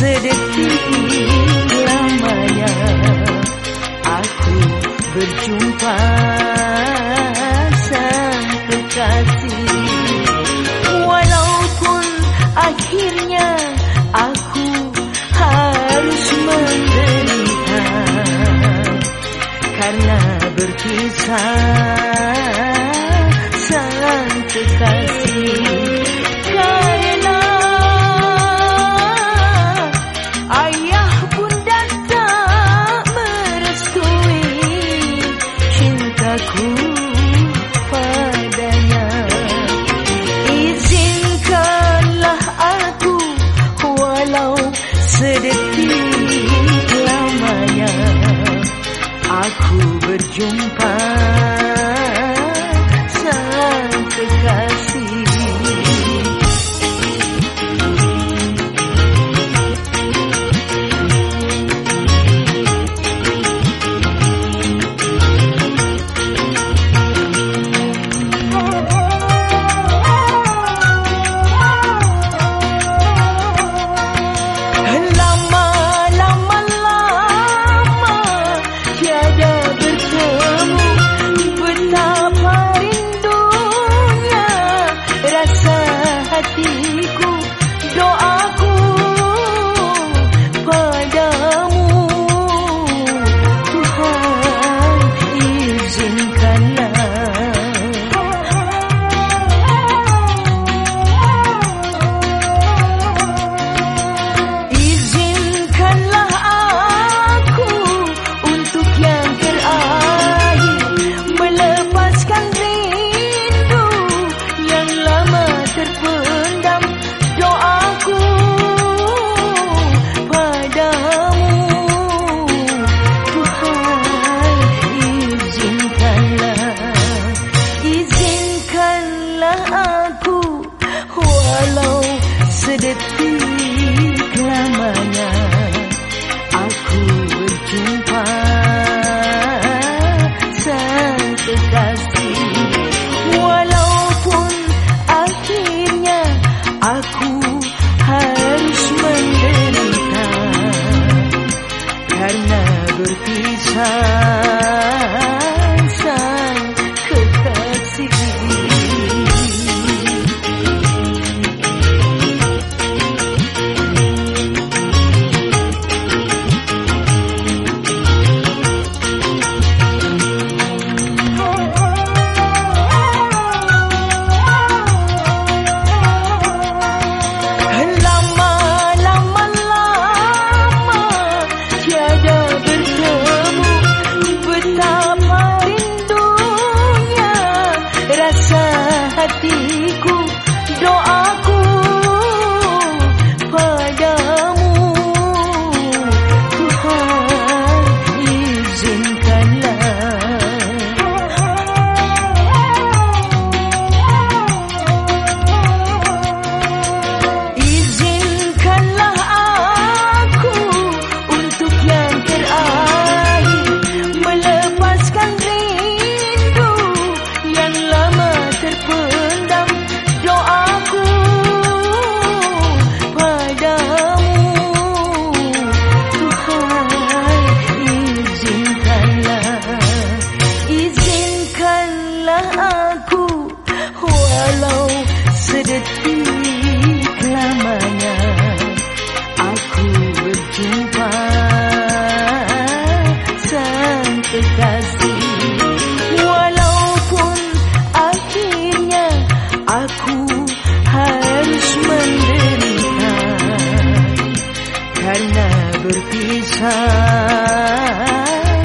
Sedetik lamanya Aku berjumpa sang kekasih. Walaupun akhirnya aku harus menderita Karena berpisah sang kekasih. Sedetik aku berjumpa sedetik lamanya aku berjumpa. Sang kekasih walaupun akhirnya aku harus menderita. Karena berpisah 啊